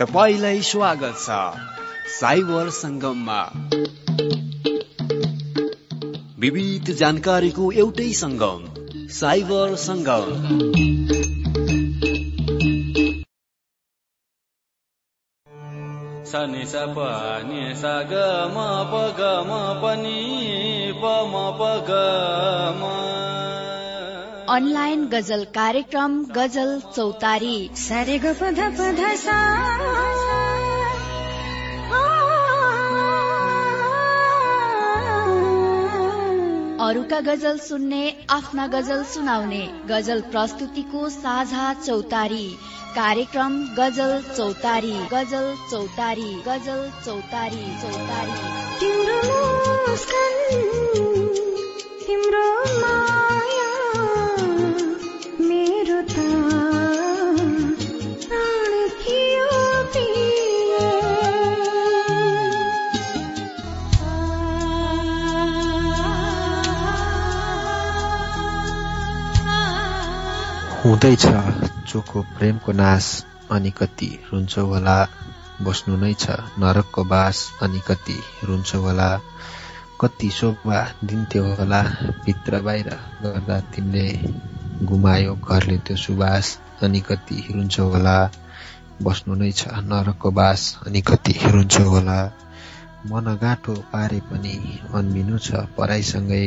तपाईँलाई स्वागत छ साइबर सङ्गममा। विविध जानकारीको एउटै सङ्गम साइबर सङ्गम। नि स प नि स ग म प ग म प नि प म म अनलाइन गजल कार्यक्रम गजल चौतारी। सारे ग पध पध सा अरूका गजल सुन्ने आफ्ना गजल सुनाउने गजल प्रस्तुतिको साझा चौतारी। कार्यक्रम गजल चौतारी गजल चौतारी गजल चौतारी चौतारी। तिम्रो हुँदैछ चोखो प्रेमको नाश अनि कति रुन्छ होला बस्नु नै छ नरकको बास अनि कति रुन्छ होला। कति शोभा दिन्थ्यो होला भित्र बाहिर गर्दा तिमीले गुमायो घरले त्यो सुबास अनि कति रुन्छ होला। बस्नु नै छ नरकको बास अनि कति रुन्छ होला। मन गाँठो पारे पनि अन्मिनु छ पराईसँगै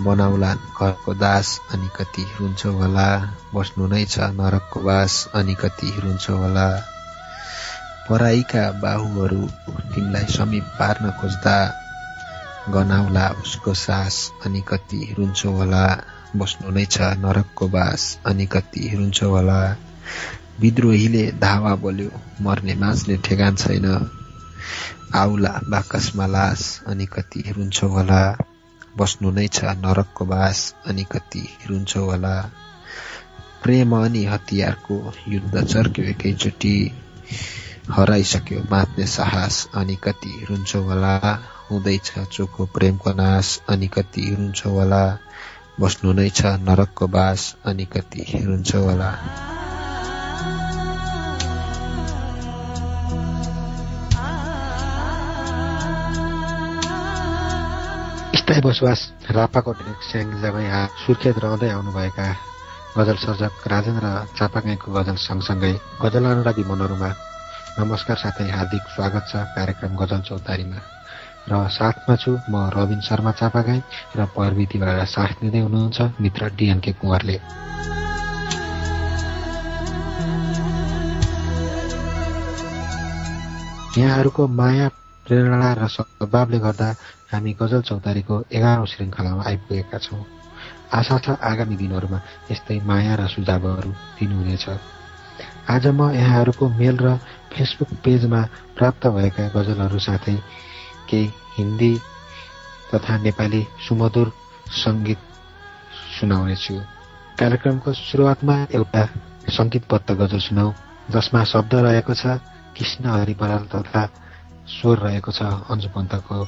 बनाउला घरको दास अनि कति रुन्छ होला बस्नु नै छ नरकको बास अनि कति रुन्छ होला। पराईका बाहुहरू तिमीलाई समीप पार्न खोज्दा गनाउला उसको सास अनि कति रुन्छ होला बस्नु नै छ नरकको बास अनि कति रुन्छ होला। विद्रोहीले धावा बोल्यो मर्ने बाँच्ने ठेगान छैन। आउला बाकसमा लास अनि कति रुन्छ होला। बस्नु नै छ नरकको बास अनि कति रुन्छ होला। प्रेम अनि हतियारको युद्ध चर्क्यो एकैचोटि। हराइसक्यो बाँच्ने साहस अनि कति रुन्छ होला। हुँदैछ चोखो प्रेमको नाश अनि कति रुन्छ होला। बस्नु नै छ नरकको बास अनि कति रुन्छ होला। स्थायी बसोबास रापाकोट स्याङ्जामै सुर्खेत रहँदै आउनुभएका गजल सर्जक राजेन्द्र चापागाईको गजल सँगसँगै गजल अनुरागी मनोरमा नमस्कार साथै हार्दिक स्वागत छ कार्यक्रम गजल चौतारीमा। र साथमा छु म रविन शर्मा चापागाई र प्रविधिबाट साथ दिँदै हुनुहुन्छ मित्र डिएनके कुँवरले। यहाँहरूको माया प्रेरणा र स्वभावले गर्दा हामी गजल चौतारीको एघारौँ श्रृङ्खलामा आइपुगेका छौँ। आशा छ आगामी दिनहरूमा यस्तै माया र सुझावहरू दिनुहुनेछ। आज म यहाँहरूको मेल र फेसबुक पेजमा प्राप्त भएका गजलहरू साथै केही हिन्दी तथा नेपाली सुमधुर सङ्गीत सुनाउनेछु। कार्यक्रमको सुरुवातमा एउटा सङ्गीतबद्ध गजल सुनाऊ जसमा शब्द रहेको छ कृष्ण हरि बराल तथा स्वर रहेको छ अन्जु पन्तको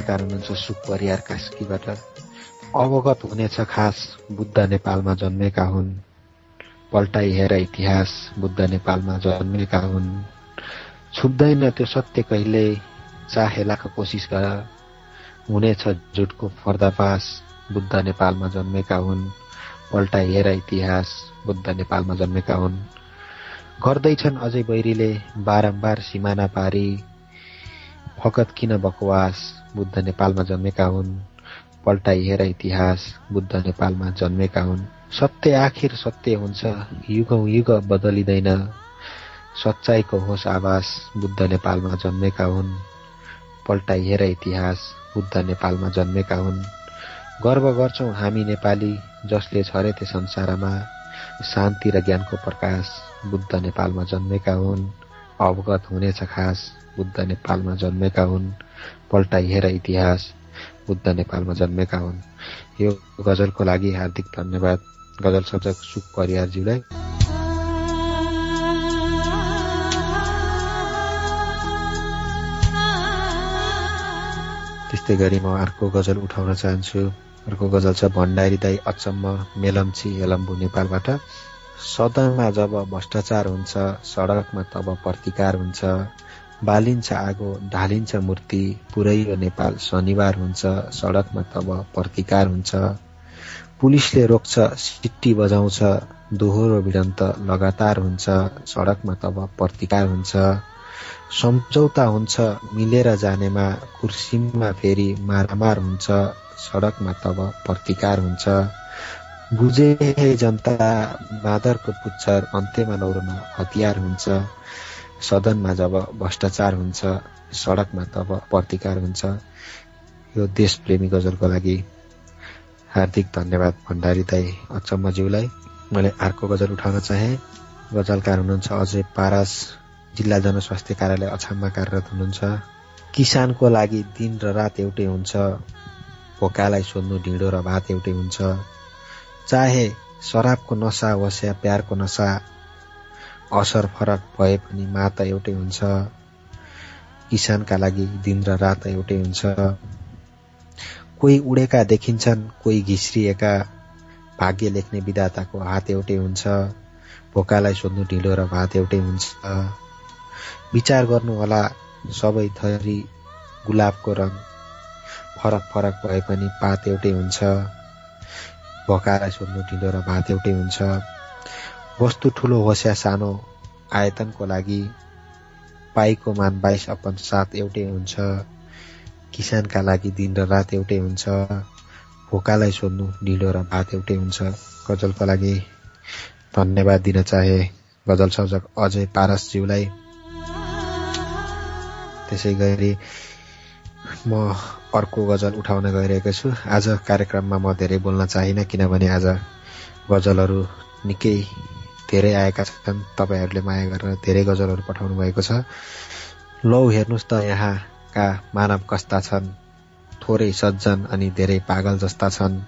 गजलकार हुनुहुन्छ सुक परियार कास्कीबाट अवगत हुनेछ खास बुद्ध नेपालमा जन्मेका हुन् पल्टाइ हेर इतिहास बुद्ध नेपालमा जन्मेका हुन्। छुप्दैन त्यो सत्य कहिले चाहे लाख कोसिस गर हुनेछ झुटको पर्दाफास बुद्ध नेपालमा जन्मेका हुन् पल्टाइ हेर इतिहास बुद्ध नेपालमा जन्मेका हुन्। गर्दैछन् अझै बैरीले बारम्बार सिमाना पारी फकत किन बकवास बुद्ध नेपालमा जन्मेका हुन् पल्टाइ हेर इतिहास बुद्ध नेपालमा जन्मेका हुन्। सत्य आखिर सत्य हुन्छ युगौँ युग बदलिँदैन। सच्चाइको होस आवास बुद्ध नेपालमा जन्मेका हुन्। पल्टाइ हेर इतिहास बुद्ध नेपालमा जन्मेका हुन्। गर्व गर्छौँ हामी नेपाली जसले छरेथे संसारमा। शान्ति र ज्ञानको प्रकाश बुद्ध नेपालमा जन्मेका हुन्। अवगत हुनेछ खास बुद्ध नेपालमा जन्मेका हुन्। पल्टाइ हेर इतिहास। बुद्ध नेपालमा जन्मेका हुन्। यो गजलको लागि हार्दिक धन्यवाद। गजल सर्जक सुक परियारज्यूलाई। त्यस्तै गरी म अर्को गजल उठाउन चाहन्छु। अर्को गजल छ भण्डारी दाई अचम्म मेलम्ची हेलम्बु नेपालबाट। सदनमा जब भ्रष्टाचार हुन्छ सडकमा तब प्रतिकार हुन्छ। बालिन्छ आगो ढालिन्छ मूर्ति पुरै यो नेपाल शनिबार हुन्छ सडकमा तब प्रतिकार हुन्छ। पुलिसले रोक्छ सिट्टी बजाउँछ दोहोरो भिडन्त लगातार हुन्छ सडकमा तब प्रतिकार हुन्छ। सम्झौता हुन्छ मिलेर जानेमा कुर्सीमा फेरि मारामार हुन्छ सडकमा तब प्रतिकार हुन्छ। बुझे जनता मादरको पुच्छर अन्त्यमा नौरोमा हतियार हुन्छ। सदनमा जब भ्रष्टाचार हुन्छ सडकमा तब प्रतिकार हुन्छ यो देशप्रेमी गजलको लागि हार्दिक धन्यवाद भण्डारी दाई अचम्मज्यूलाई मैले अर्को गजल उठाउन चाहेँ। गजलकार हुनुहुन्छ अजय पारस जिल्ला जनस्वास्थ्य कार्यालय अछाममा कार्यरत हुनुहुन्छ। किसानको लागि दिन र रात एउटै हुन्छ। भोकालाई सोध्नु ढिँडो र भात एउटै हुन्छ। चाहे शराबको नसा होस् या प्यारको नसा असर फरक भए पनि माता एउटै हुन्छ। किसानका लागि दिन र रात एउटै हुन्छ। कोही उडेका देखिन्छन् कोही घिस्रिएका। भाग्य लेख्ने विधाताको हात एउटै हुन्छ। भोकालाई सोध्नु ढिलो र भात एउटै हुन्छ। विचार गर्नुहोला सबै थरी गुलाबको रङ। फरक फरक भए पनि पात एउटै हुन्छ। भोकालाई सोध्नु ढिलो र भात एउटै हुन्छ। वस्तु ठुलो होस् या सानो आयतनको लागि पाइको मान बाइस अपन सात एउटै हुन्छ। किसानका लागि दिन र रात एउटै हुन्छ। भोकालाई सोध्नु ढिलो र भात एउटै हुन्छ। गजलको लागि धन्यवाद दिन चाहे। गजल सर्जक अजय पारसज्यूलाई। त्यसै गरी म अर्को गजल उठाउन गइरहेको छु। आज कार्यक्रममा म धेरै बोल्न चाहिनँ किनभने आज गजलहरू निकै धेरै आएका छन्। तपाईँहरूले माया गरेर धेरै गजलहरू पठाउनु भएको छ। लौ हेर्नुहोस् त यहाँका मानव कस्ता छन्। थोरै सज्जन अनि धेरै पागल जस्ता छन्।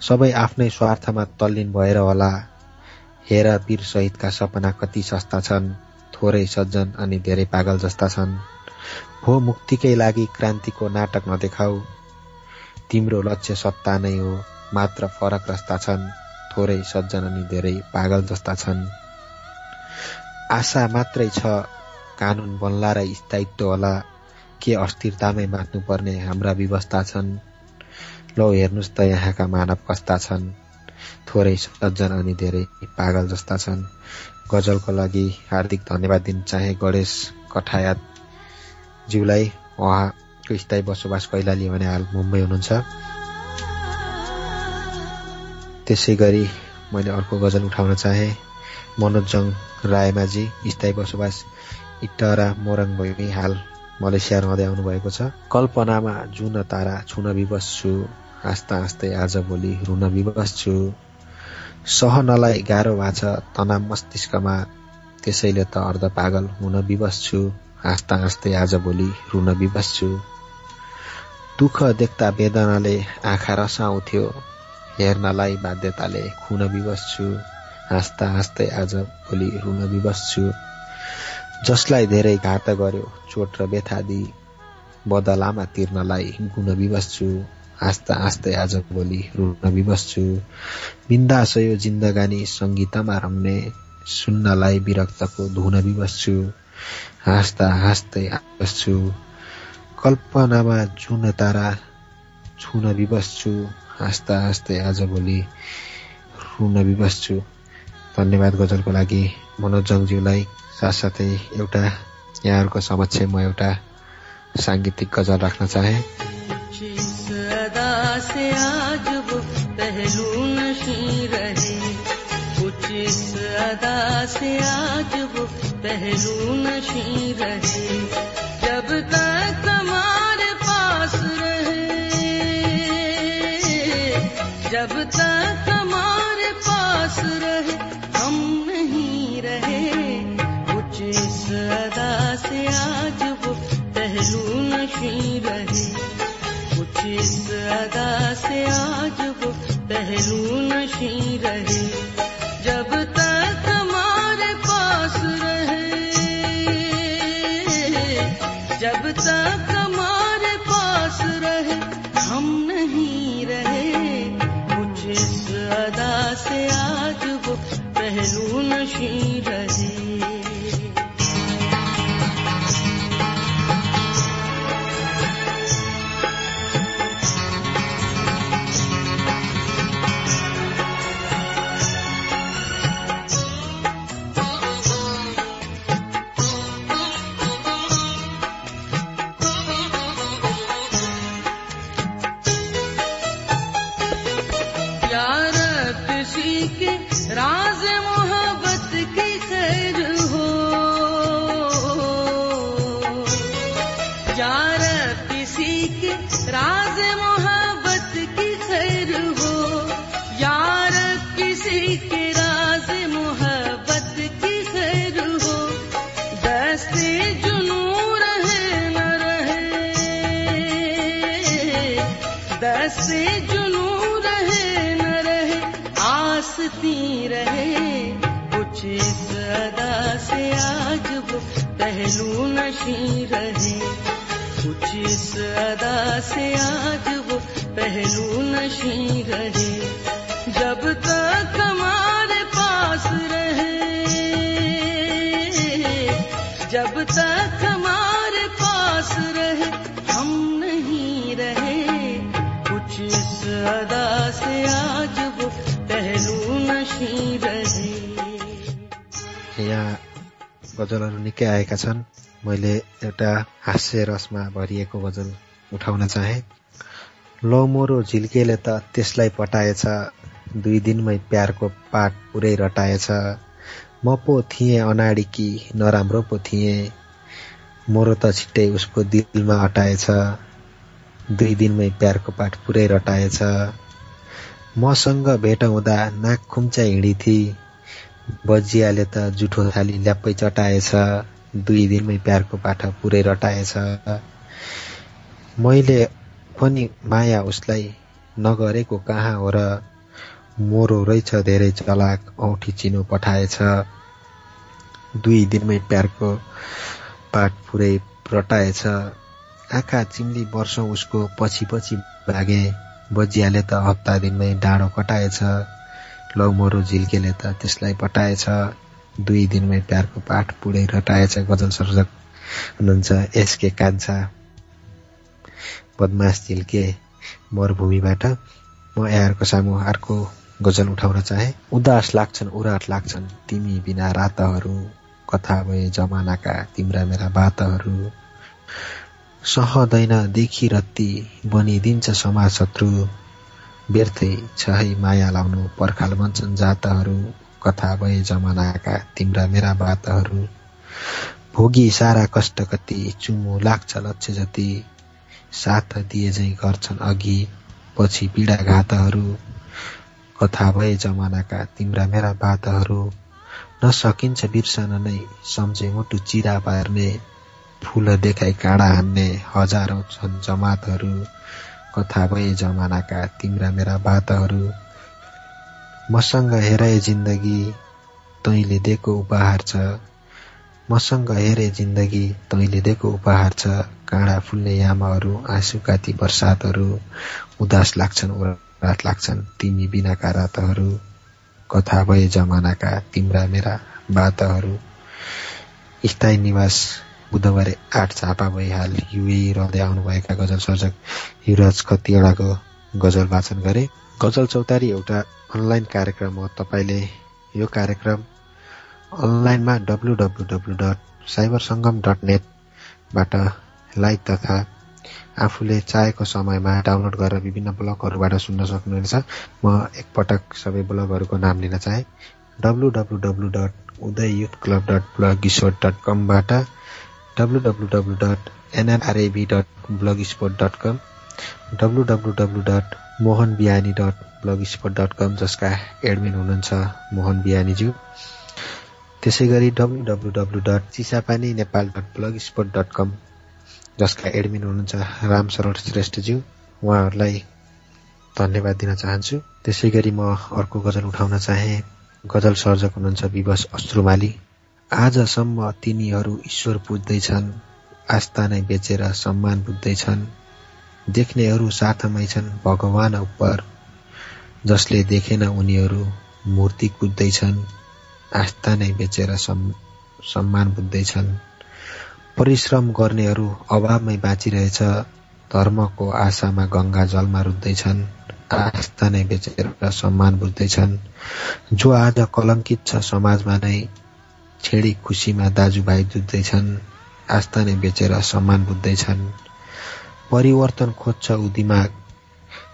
सबै आफ्नै स्वार्थमा तल्लीन भएर होला। हेर वीर सहितका सपना कति सस्ता छन्। थोरै सज्जन अनि धेरै पागल जस्ता छन्। हो मुक्तिकै लागि क्रान्तिको नाटक नदेखाऊ। तिम्रो लक्ष्य सत्ता नै हो मात्र फरक रस्ता छन्। थोरै सज्जन अनि धेरै पागल जस्ता छन्। आशा मात्रै छ कानुन बन्ला र स्थायित्व होला। के अस्थिरतामै पर्ने हाम्रा व्यवस्था छन्? लौ हेर्नुहोस् त यहाँका मानव कस्ता छन्। थोरै सज्जन अनि धेरै पागल जस्ता छन्। गजलको लागि हार्दिक धन्यवाद दिन चाहे गणेश कठायात ज्यूलाई उहाँको स्थायी बसोबास कैलाली भने हाल मुम्बई हुनुहुन्छ। त्यसै गरी मैले अर्को गजल उठाउन चाहे। मनोजङ रायमाझी स्थायी बसोबास इटरा मोरङ भई हाल मलेसिया रहँदै आउनुभएको छ। कल्पनामा जुन तारा छुन विवश छु हाँस्दा हाँस्दै आज भोलि रुन विवश सहनलाई गाह्रो भएको छ तनाव मस्तिष्कमा त्यसैले त अर्ध पागल हुन विवश छु हाँस्दा हाँस्दै आज भोलि रुन विवश दुःख देख्दा वेदनाले आँखा रसाउँथ्यो। हेर्नलाई बाध्यताले खुन विवश छु हाँस्दा हाँस्दै आज भोलि रुन विवश जसलाई धेरै घात गर्यो चोट र व्यथा दिई बदलामा तिर्नलाई गुण विवश छु हाँस्दा हाँस्दै आज भोलि रुन विवश छु बिन्दास यो जिन्दगानी सङ्गीतमा रम्ने सुन्नलाई विरक्तको धुन विवश छु हाँस्दा हाँस्दै आवश छु कल्पनामा जुन तारा छुन विवश हाँस्दा हाँस्दै आज भोलि रुन विवश छु धन्यवाद गजलको लागि। मनोज जङज्यूलाई साथसाथै एउटा यहाँहरूको समक्ष म एउटा साङ्गीतिक गजल राख्न चाहे। पहलू नशी रहे गजलहरू निकै आएका छन्। मैले एउटा हास्य रसमा भरिएको गजल उठाउन चाहे। लौमोरो झिल्केले त त्यसलाई पटाएछ दुई दिनमै प्यारको पाठ पुरै रटाएछ। म पो थिएँ अनाडी कि नराम्रो पो थिएँ। मोरो त छिट्टै उसको दिलमा अटाएछ दुई दिनमै प्यारको पाठ पुरै रटाएछ। मसँग भेट हुँदा नाक खुम्चा हिँडिथी। बजियाले त जुठो थाली ल्याप्पै चटाएछ दुई दिनमै प्यारको पाठ पुरै रटाएछ। मैले पनि माया उसलाई नगरेको कहाँ हो र मोरो रहेछ धेरै चलाक औठी चिनो पठाएछ। दुई दिनमै प्यारको पाठ पुरै रटाएछ। आँखा चिम्ली वर्षौँ उसको पछि पछि भागे बजियाले त हप्ता दिनमै डाँडो कटाएछ। लौ मोरो झिल्केले त त्यसलाई पटाएछ दुई दिनमै प्यारको पाठ पुरै रटाएछ गजल सर्जक हुनुहुन्छ एसके कान्छा। बदमास झिल्के मरुभूमिबाट म यहाँहरूको सामु अर्को गजल उठाउन चाहे। उदास लाग्छन् उराट लाग्छन् तिमी बिना रातहरू कथा भए जमानाका तिम्रा मेरा बातहरू। सहदैन देखि रत्ती बनिदिन्छ समाज शत्रु व्यर्थै है माया लाउनु पर्खाल भन्छन् जातहरू। कथा भए जमानाका तिम्रा मेरा बातहरू भोगी सारा कष्ट कति चुमो लाग्छ लक्ष्य जति। साथ दिए झै गर्छन् अघि पछि पीडा घातहरू कथा भए जमानाका तिम्रा मेरा बातहरू नसकिन्छ बिर्सन नै सम्झे मुटु चिरा पार्ने। फुल देखाइ काँडा हान्ने हजारौँ छन् जमातहरू। कथा भए जमानाका तिम्रा मेरा बातहरू। मसँग हेराए जिन्दगी तैँले दिएको उपहार छ। मसँग हेरे जिन्दगी तैँले दिएको उपहार छ। काँडा फुल्ने यामाहरू आँसुका ती बर्सातहरू उदास लाग्छन् रात लाग्छन् तिमी बिनाका रातहरू। कथा भए जमानाका तिम्रा मेरा बातहरू। स्थायी निवास बुधबारे आठ झापा भइहाल। युए रहँदै आउनुभएका गजल सर्जक युवराज कतिवटाको गजल वाचन गरे। गजल चौतारी एउटा अनलाइन कार्यक्रम हो। तपाईँले यो कार्यक्रम अनलाइनमा W W W dot cyber Sangam dot नेटबाट live तथा आफूले चाहेको समयमा डाउनलोड गरेर विभिन्न ब्लगहरूबाट सुन्न सक्नुहुनेछ। म एकपटक सबै ब्लगहरूको नाम लिन चाहे। W W W dot Uday youth club dot blog dot कमबाट W W dot N R R A B dot blog sport dot com W W W dot Mohan Bihani dot blog sport dot com जसका admin हुनुहुन्छ मोहन बिहानीज्यू त्यसै गरी W W W dot Chisapani Nepal dot blog spot dot com जसका admin हुनुहुन्छ राम सरोड श्रेष्ठज्यू। उहाँहरूलाई धन्यवाद दिन चाहन्छु। त्यसै गरी म अर्को गजल उठाउन चाहे। गजल सर्जक हुनुहुन्छ विवश अश्रुमाली। आजसम्म तिनीहरू ईश्वर पुज्दैछन् आस्था नै बेचेर सम्मान बुझ्दैछन् देख्नेहरू साथमै छन् भगवान उपर जसले देखेन उनीहरू मूर्ति कुद्दैछन् आस्था नै बेचेर सम्मान बुझ्दैछन्। परिश्रम गर्नेहरू अभावमै बाँचिरहेछ धर्मको आशामा गङ्गा जलमा रुच्दैछन् आस्था नै बेचेर सम्मान बुझ्दैछन्। जो आज कलङ्कित छ समाजमा नै छेडी खुसीमा दाजुभाइ जुझ्दैछन् आस्था नै बेचेर सम्मान बुझ्दैछन् परिवर्तन खोज्छ ऊ दिमाग।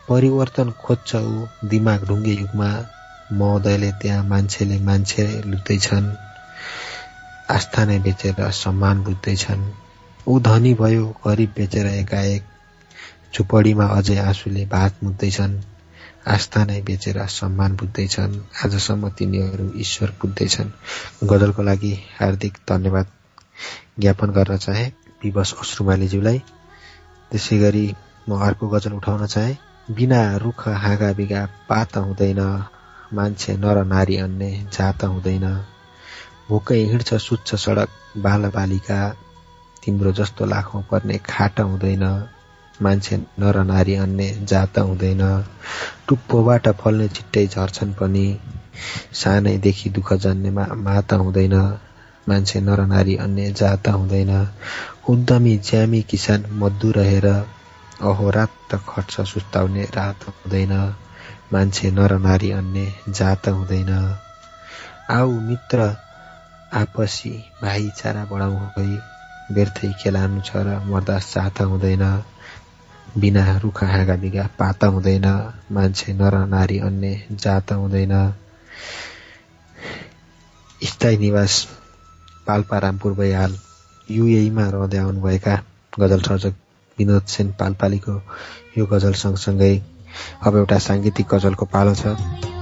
परिवर्तन खोज्छ ऊ दिमाग ढुङ्गे युगमा। महोदयले त्यहाँ मान्छेले मान्छे लुट्दैछन् आस्था नै बेचेर सम्मान बुझ्दैछन् ऊ धनी भयो गरिब बेचेर एकाएक। झुपडीमा अझै आँसुले भात मुद्दैछन्। आस्था नै बेचेर सम्मान बुझ्दैछन्। आजसम्म तिनीहरू ईश्वर पुग्दैछन् गजलको लागि हार्दिक धन्यवाद ज्ञापन गर्न चाहे विवश अश्रुमालीज्यूलाई। त्यसै गरी म अर्को गजल उठाउन चाहे। बिना रुख हाँगा बिगा पात हुँदैन। मान्छे नर नारी अन्य जात हुँदैन। भोकै हिँड्छ सुत्छ सडक बाल बालिका तिम्रो जस्तो लाखौँ पर्ने खाट हुँदैन। मान्छे नर नारी अन्य जात हुँदैन। टुप्पोबाट फल्ने छिट्टै झर्छन् पनि। सानैदेखि दुःख जन्नेमा मात हुँदैन। मान्छे नर नारी अन्य जात हुँदैन। उद्यमी ज्यामी किसान मजदुर रहेर अहोरात खट्छ सुस्ताउने रात हुँदैन। मान्छे नर नारी अन्य जात हुँदैन। आऊ मित्र आपसी भाइचारा बढाउँ। गई व्यर्थै खेलानु छ र मर्दा साथ हुँदैन। बिना रुखा हाँगा बिगा पात हुँदैन मान्छे नर नारी अन्य जात हुँदैन। स्थायी निवास पाल्पा रामपुर भइहाल। युएमा रहँदै आउनुभएका गजल सर्जक विनोद सेन पालपालीको यो गजल सँगसँगै अब एउटा साङ्गीतिक गजलको पालो छ।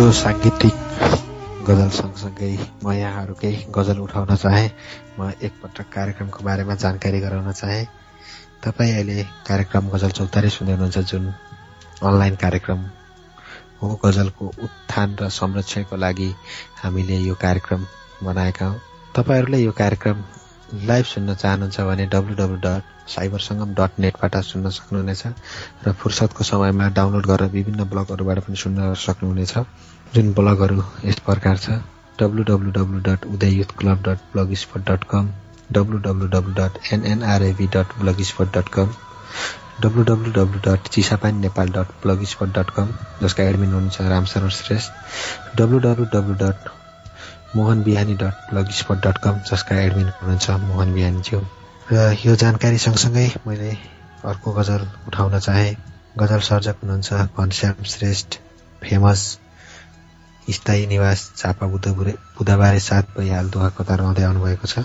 यो साङ्गीतिक गजल सँगसँगै म यहाँहरूकै गजल उठाउन चाहे म एकपटक कार्यक्रमको बारेमा जानकारी गराउन चाहे तपाईँ अहिले कार्यक्रम गजल चौतारी सुन्दै हुनुहुन्छ जुन अनलाइन कार्यक्रम हो गजलको उत्थान र संरक्षणको लागि हामीले यो कार्यक्रम बनाएका हौँ। तपाईँहरूले यो कार्यक्रम लाइभ सुन्न चाहनुहुन्छ भने W W dot cyber Sangam dot नेटबाट सुन्न सक्नुहुनेछ र फुर्सदको समयमा डाउनलोड गरेर विभिन्न ब्लगहरूबाट पनि सुन्न सक्नुहुनेछ। जुन ब्लगहरू यस प्रकार छ W W W dot Uday youth club dot blog spot dot com W W W dot N N R A V dot blog spot dot com W W W dot Chisapani Nepal dot blog spot dot com जसका admin हुनुहुन्छ Ramsharan Shrestha W W W dot Mohan Bihani dot blog spot dot com जसका admin हुनुहुन्छ मोहन बिहानीज्यू। र यो जानकारी सँगसँगै मैले अर्को गजल उठाउन चाहे। गजल सर्जक हुनुहुन्छ घनश्याम श्रेष्ठ फेमस स्थायी निवास चापा बुद्ध बुधबारे सात भइहाल दुःख कता रहँदै आउनुभएको छ?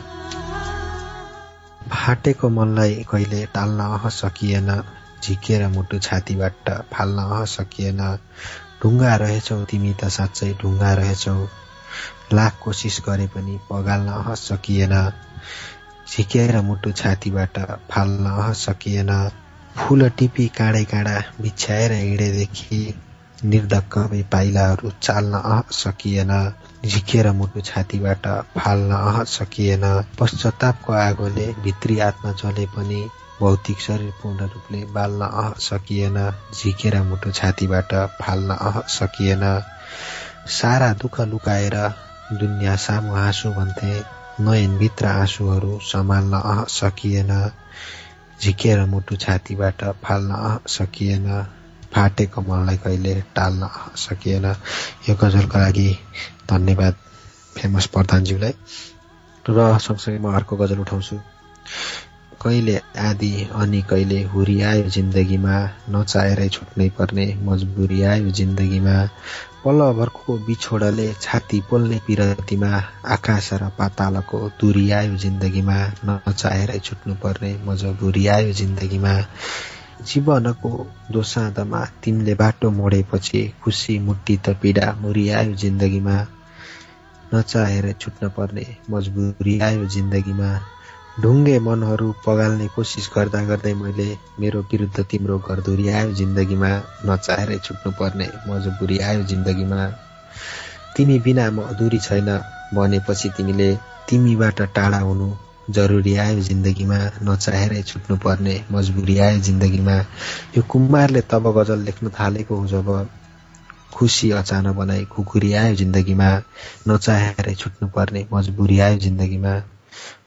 फाटेको मनलाई कहिले टाल्न अह सकिएन झिकेर मुटु छातीबाट फाल्न अह सकिएन। ढुङ्गा रहेछौ तिमी त साँच्चै ढुङ्गा रहेछौ। लाख कोसिस गरे पनि पगाल्न अह सकिएन। झिकेर मुटु छातीबाट फाल्न सकिएन। फुल टिपी काँडै काँडा बिछ्याएर हिँडेदेखि निर्धक्क पाइलाहरू चाल्न अह सकिएन। झिकेर मुटु छातीबाट फाल्न अह सकिएन। पश्चातापको आगोले भित्री आत्मा जले पनि भौतिक शरीर पूर्ण रूपले बाल्न अह सकिएन। झिकेर मुटु छातीबाट फाल्न अह सकिएन। सारा दुःख लुकाएर दुनियाँ सामु आँसु भन्थे। नयनभित्र आँसुहरू सम्हाल्न अह सकिएन। झिकेर मुटु छातीबाट फाल्न अह सकिएन। फाटेको मनलाई कहिले टाल्न अह सकिएन। यो गजलको लागि धन्यवाद फेमस प्रधानज्यूलाई। र सँगसँगै म अर्को गजल उठाउँछु। कहिले आदि अनि कहिले हुरी आयो जिन्दगीमा नचाहेरै छुट्नै पर्ने मजबुरी आयो जिन्दगीमा पल्लभरको बिछोडले छाती पोल्ने पिरतीमा आकाश र पातालको दूरी आयो जिन्दगीमा नचाहेरै छुट्नु पर्ने मजबुरी आयो जिन्दगीमा। जीवनको दोसाँदमा तिमीले बाटो मोडेपछि खुसी मुट्टी त पीडा मुरी आयो जिन्दगीमा नचाहेर छुट्न पर्ने मजबुरी आयो जिन्दगीमा। ढुङ्गे मनहरू पगाल्ने कोसिस गर्दा गर्दै मैले मेरो विरुद्ध तिम्रो घरधुरी आयो जिन्दगीमा नचाहेरै छुट्नु पर्ने मजबुरी आयो जिन्दगीमा। तिमी बिना म अधुरी छैन भनेपछि तिमीले तिमीबाट टाढा हुनु जरुरी आयो जिन्दगीमा नचाहेरै छुट्नु पर्ने मजबुरी आयो जिन्दगीमा। यो कुमारले तब गजल लेख्न थालेको हो जब खुसी अचानक बनाई खुकुरी आयो जिन्दगीमा नचाहेरै छुट्नु पर्ने मजबुरी आयो जिन्दगीमा।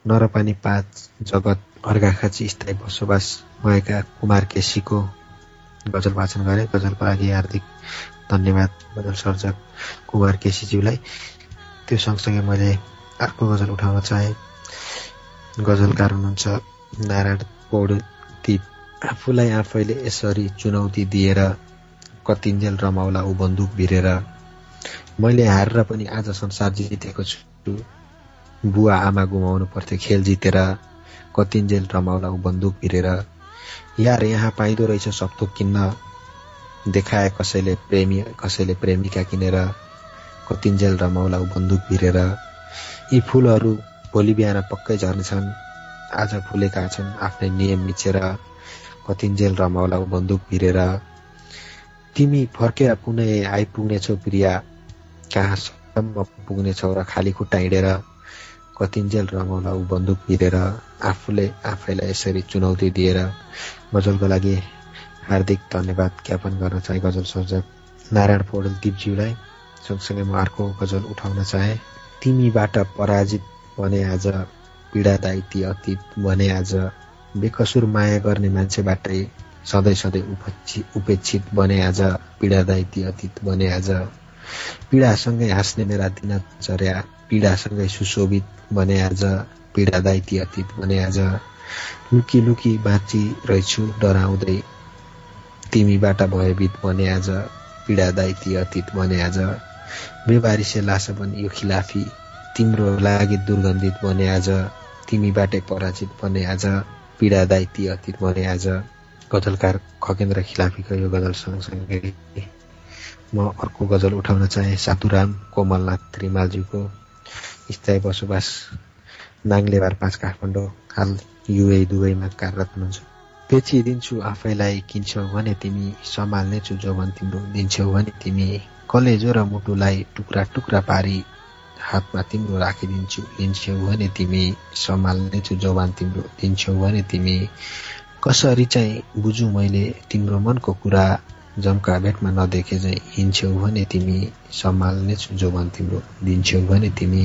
नरपानी पाँच जगत अर्घाखाँची स्थायी बसोबास भएका कुमार केसीको गजल वाचन गरे। गजलको लागि हार्दिक धन्यवाद गजल सर्जक कुमार केसीज्यूलाई। त्यो सँगसँगै मैले अर्को गजल उठाउन चाहेँ। गजलकार हुनुहुन्छ नारायण पौडेल आफूलाई आफैले यसरी चुनौती दिएर कतिन्जेल रमाउला ऊ बन्दुक भिरेर मैले हारेर पनि आज संसार जितेको छु। बुवा आमा गुमाउनु पर्थ्यो। खेल जितेर कतिन्जेल रमाउला बन्दुक भिरेर यार यहाँ पाइँदो रहेछ सपथोक किन्न। देखाए कसैले प्रेमी कसैले प्रेमिका किनेर कतिन्जेल रमाउला बन्दुक भिरेर यी फुलहरू भोलि बिहान पक्कै झर्नेछन्। आज फुलेका छन्? आफ्नै नियम मिचेर कतिन्जेल रमाउला बन्दुक भिरेर तिमी फर्केर पुनः आइपुग्नेछौ प्रिया। कहाँसम्म पुग्नेछौ र खाली खुट्टा हिँडेर? कतिन्जेल रमाउला ऊ बन्दुक भिरेर आफूले आफैलाई यसरी चुनौती दिएर गजलको लागि हार्दिक धन्यवाद ज्ञापन गर्न चाहे गजल सर्जक नारायण पौडेल दिपज्यूलाई सँगसँगै म अर्को गजल उठाउन चाहे तिमीबाट पराजित भने आज पीडादायी ती अतीत भने आज बेकसुर माया गर्ने मान्छेबाटै सधैँ सधैँ उपेक्षित बने आज पीडादायी ती अतीत बने आज पीडासँगै हाँस्ने मेरा दिनचर्या पीडासँगै सुशोभित बने आज पीडादायी अतीत बने आज लुकी लुकी बाँची रहेछु डराउँदै तिमीबाट भयभीत बने आज पीडादायी अतीत बने आज बेबारिसे पनि यो खिलाफी तिम्रो लागि दुर्गन्धित बने आज तिमीबाटै पराजित बने आज पीडादायी अतीत बने आज गजलकार खगेन्द्र खिलाफीको यो गजल सँगसँगै म अर्को गजल उठाउन चाहे सातुराम कोमलनाथ रिमालज्यूको स्थायी बसोबास नाङ्लेबार पाँच काठमाडौँ हाल युए दुबईमा कार्यरत हुनुहुन्छ। बेचिदिन्छु आफैलाई किन्छौ भने तिमी सम्हाल्नेछु जोवन तिम्रो दिन्छौ भने तिमी। कलेजो र मुटुलाई टुक्रा टुक्रा पारी हातमा तिम्रो राखिदिन्छु लिन्छौ भने तिमी सम्हाल्नेछु जवान तिम्रो दिन्छौ भने तिमी। कसरी चाहिँ बुझु मैले तिम्रो मनको कुरा जम्का भेटमा नदेखे चाहिँ हिँड्छौ भने तिमी सम्हाल्नेछु जवान तिम्रो दिन्छौ भने तिमी।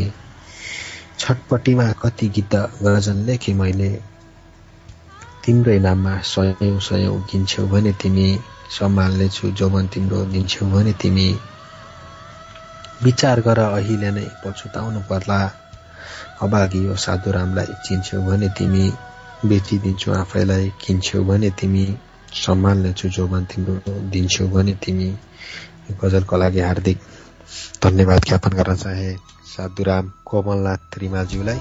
छटपट्टिमा कति गीत गजल लेखेँ मैले तिम्रै नाममा सयौँ सयौँ गिन्छौ भने तिमी सम्हाल्नेछु जौवन तिम्रो दिन्छौ भने तिमी। विचार गर अहिले नै पछुताउनु पर्ला। अभागी यो साधुरामलाई चिन्छौ भने तिमी बेचिदिन्छौ आफैलाई किन्छौ भने तिमी सम्हाल्नेछु जोबन तिम्रो दिन्छौ भने तिमी। गजलको लागि हार्दिक धन्यवाद ज्ञापन गर्न चाहे साधुराम कोमलनाथ रिमाज्यूलाई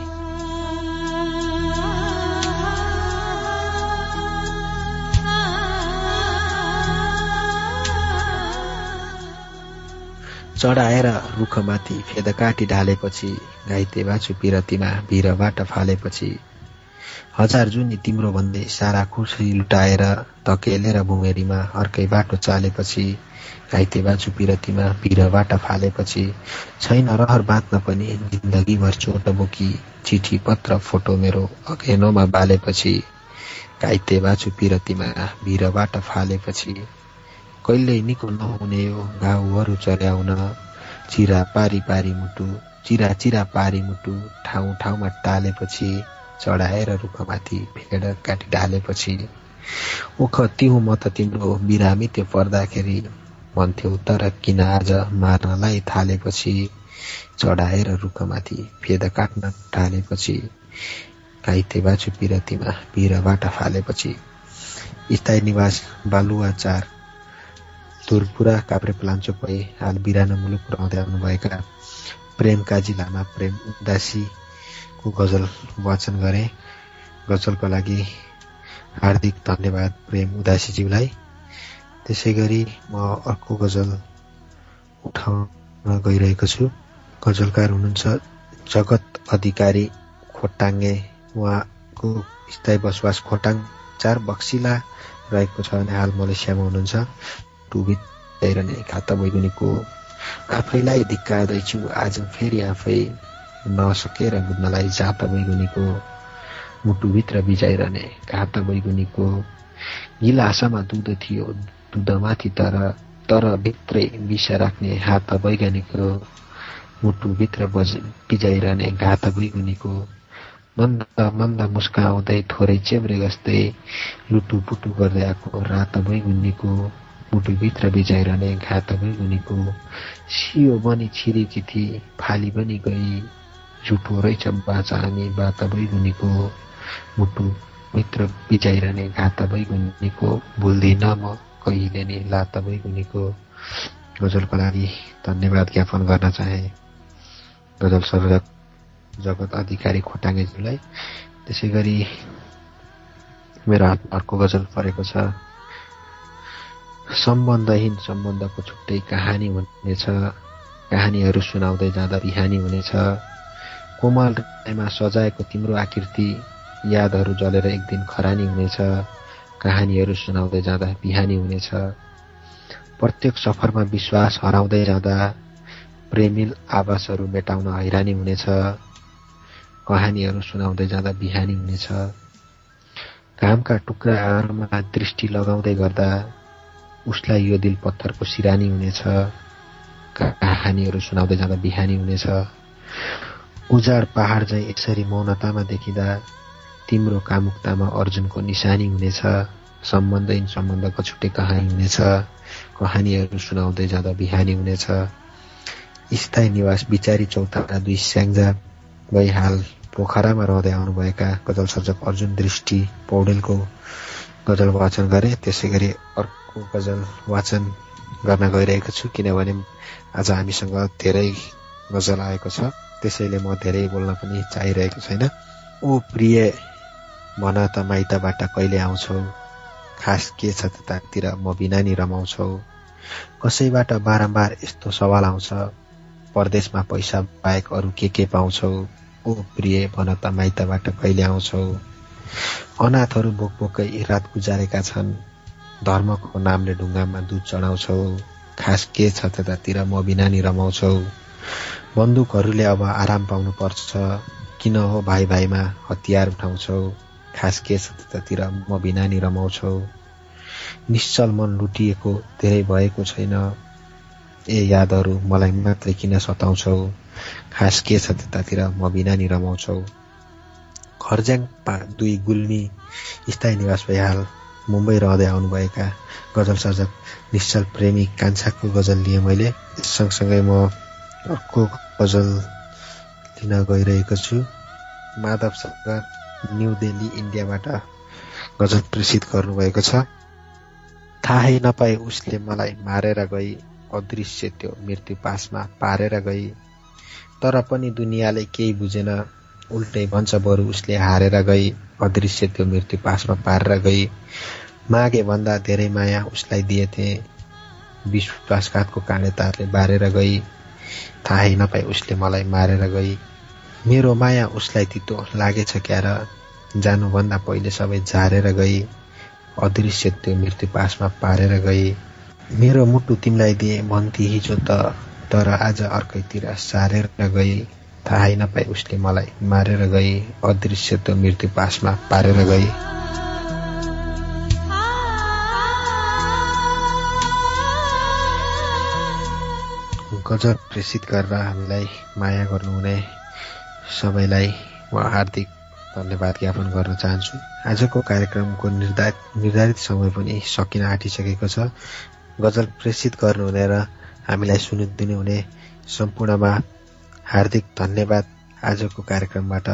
चढाएर रुखमाथि फेद काटी ढालेपछि घाइते बाछु पिरतीमा भिरबाट फालेपछि हजार जुनी तिम्रो भन्दै सारा खुसी लुटाएर धकेलेर भुमेरीमा अर्कै बाटो चालेपछि घाइते बाछु पिरतीमा भिरबाट फालेपछि छैन रहर बाँच्न पनि जिन्दगीभर बोकी चिठी पत्र फोटो मेरो अघेनोमा बालेपछि घाइते बाछु पिरतीमा भिरबाट फालेपछि कहिल्यै निको नहुने हो। घाउहरू चर्याउन चिरा पारी पारी मुटु चिरा चिरा पारी मुटु ठाउँ ठाउँमा टालेपछि चढाएर रुखमाथि फेड काटी ढालेपछि उख तिहु म त तिम्रो बिरामी त्यो पर्दाखेरि भन्थ्यौ। तर किन आज मार्नलाई थालेपछि चढाएर रुखमाथि फेद काट्न ढालेपछि घाइते बाछु पिरतीमा भिरबाट फालेपछि स्थायी निवास बालुवा चार तुरपुरा काभ्रे पलाञ्चोक भई हाल बिरानो मुलुक रहँदै आउनुभएका प्रेम काजी लामा प्रेम उदासीको गजल वाचन गरे। गजलको लागि हार्दिक धन्यवाद प्रेम उदासीज्यूलाई त्यसै गरी म अर्को गजल उठाउन गइरहेको छु। गजलकार हुनुहुन्छ जगत अधिकारी खोटाङ्गे। उहाँको स्थायी बसोबास खोटाङ चार बक्सिला रहेको छ भने हाल मलेसियामा हुनुहुन्छ। टुबित हेरने खाता बैगुनीको आफैलाई धिक्कादैछु आज फेरि आफै नसकेर बुझ्नलाई जात बैगुनीको मुटुभित्र बिजाइरहने घात बैगुनीको गिलासामा दुध थियो। दुधमाथि तर तर भित्रै विष राख्ने हात वैज्ञानिकको मुटुभित्र बज बिजाइरहने घात बैगुनीको मन्द मन्द मुस्काउँदै थोरै चेब्रे गस्दै लुटुपुटु गर्दै आएको रात बैगुनीको मुटुभित्र बिजाइरहने घातमै उनीको सियो बनी छिरेकी थिए फाली पनि गई झुठो रहेछ बाचा अनि बातबै गुनीको मुटुभित्र बिजाइरहने घातमै गुनीको भुल्दिन म कहिले नै लातमै गुनीको गजलको लागि धन्यवाद ज्ञापन गर्न चाहे। गजल सर्जक जगत अधिकारी खोटाङ्गेज्यूलाई त्यसै गरी मेरो अर्को गजल परेको छ। सम्बन्धहीन सम्बन्धको छुट्टै कहानी हुनेछ। कहानीहरू सुनाउँदै जाँदा बिहानी हुनेछ। कोमल हृदयमा सजाएको तिम्रो आकृति यादहरू जलेर एक दिन खरानी हुनेछ। कहानीहरू सुनाउँदै जाँदा बिहानी हुनेछ प्रत्येक सफरमा विश्वास हराउँदै जाँदा प्रेमिल आवासहरू मेटाउन हैरानी हुनेछ कहानीहरू सुनाउँदै जाँदा बिहानी हुनेछ घामका टुक्राहरूमा दृष्टि लगाउँदै गर्दा उसलाई यो दिल पत्थरको सिरानी हुनेछ कहानीहरू सुनाउँदै जाँदा बिहानी हुनेछ उजाड पहाड चाहिँ यसरी मौनतामा देखिँदा तिम्रो कामुक्तामा अर्जुनको निशानी हुनेछ सम्बन्धहीन सम्बन्धको छुट्टै कहानी हुनेछ कहानीहरू सुनाउँदै जाँदा बिहानी हुनेछ। स्थायी निवास बिचारी चौतारा दुई स्याङ्जा भई हाल पोखरामा रहँदै आउनुभएका गजल सर्जक अर्जुन दृष्टि पौडेलको गजल वाचन गरे। त्यसै गरी अर्को गजल वाचन गर्न गइरहेको छु किनभने आज हामीसँग धेरै गजल आएको छ। त्यसैले म धेरै बोल्न पनि चाहिरहेको छैन। ओ प्रिय भन त माइतबाट कहिले आउँछौ? खास के छ त्यतातिर म बिना नि रमाउँछौ? कसैबाट बारम्बार यस्तो सवाल आउँछ? परदेशमा पैसा बाहेक अरू के के पाउँछौ? ओ प्रिय भन त माइतबाट कहिले आउँछौ? अनाथहरू बोक बोकै रात गुजारेका छन्। धर्मको नामले ढुङ्गामा दुध चढाउँछौ। खास के छ त्यतातिर म बिना नि रमाउँछौ? बन्दुकहरूले अब आराम पाउनु पर्छ किन हो भाइ भाइमा हतियार उठाउँछौ? खास के छ त्यतातिर म बिना नि रमाउँछौ। निश्चल मन लुटिएको धेरै भएको छैन। ए यादहरू मलाई मात्रै किन सताउँछौ? खास के छ त्यतातिर म बिना नि रमाउँछौ। खर्ज्याङ पा दुई गुल्मी स्थायी निवास भइहाल मुम्बई रहँदै आउनुभएका गजल सर्जक निश्चल प्रेमी कान्छाको गजल लिएँ मैले। सँगसँगै म अर्को गजल लिन गइरहेको छु। माधव सरकार न्यू दिल्ली इन्डियाबाट गजल प्रेषित गर्नुभएको छ। थाहै नपाए उसले मलाई मारेर गई। अदृश्य त्यो मृत्यु पासमा पारेर गई। तर पनि दुनियाँले केही बुझेन। उल्टै भन्छ बरु उसले हारेर गई। अदृश्य त्यो मृत्यु पासमा पारेर गई। मागे भन्दा धेरै माया उसलाई दिएथे। विश्वासघातको काँडे तारले बारेर गई। थाहै नपाए उसले मलाई मारेर गई। मेरो माया उसलाई तितो लागेछ क्यार जानुभन्दा पहिले सबै झारेर गई। अदृश्य त्यो मृत्यु पासमा पारेर गई। मेरो मुटु तिमीलाई दिए भन्थे हिजो त तर आज अर्कैतिर सारेर गई। थाहै नपाए उसले मलाई मारेर गई। अदृश्य त्यो मृत्यु पासमा पारेर गई। गजब प्रेषित गरेर हामीलाई माया गर्नुहुने सबैलाई म हार्दिक धन्यवाद ज्ञापन गर्न चाहन्छु। आजको कार्यक्रमको निर्धारित निर्धारित समय पनि सकिन आँटिसकेको छ। गजल प्रेषित गर्नुहुने र हामीलाई सुनिदिनु हुने सम्पूर्णमा हार्दिक धन्यवाद। आजको कार्यक्रमबाट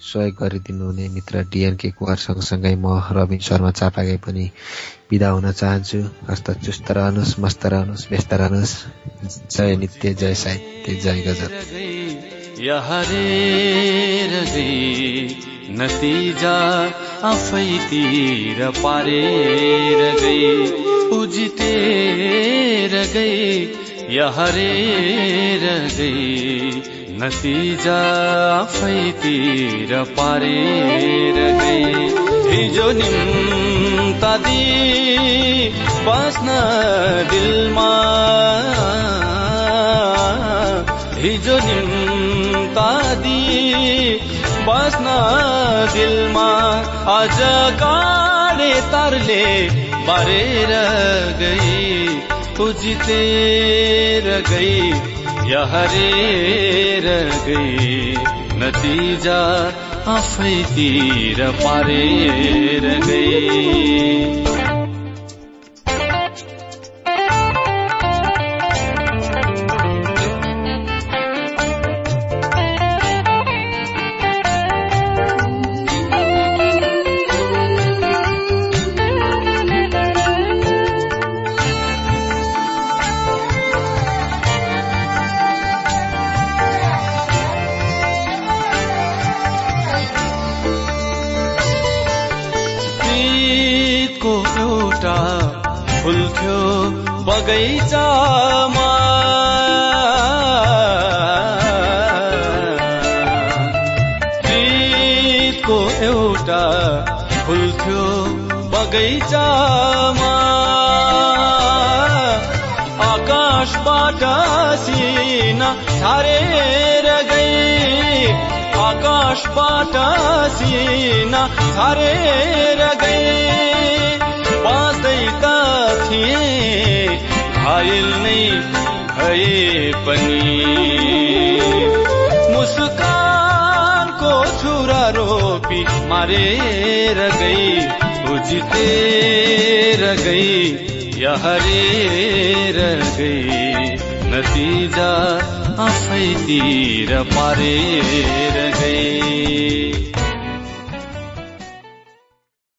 सहयोग गरिदिनु हुने मित्र डिएनके कुमार सँगसँगै म रविन शर्मा चापाकै पनि बिदा हुन चाहन्छु। हस्त चुस्त रहनुहोस् मस्त रहनुहोस् व्यस्त रहनुहोस्। जय नित्य जय साहित्य जय गजल। हरेर गई नतिजा आफैतिर पारेर गई उजितेर गई या हरेर गई नतिजा आफैतिर पारेर गई हिजो निम्तादी बस्न दिलमा हिजो निम्तादी बस्न दिलमा अझ गाडे तरले बारेर गई उजितेर गई या हरेर गई नतिजा आफैतिर पारेर गई। फुल थियो बगैँचामा प्रीतको एउटा फुल थियो बगैँचामा आकाशबाट सिना छारेर गई। आकाशबाट सिना छारेर गए घायल नै भए पनि मुस्कानको छुरा रोपी मारेर गई उजितेर गई या हरेर गई। नतिजा आफैतिर पारेर गई।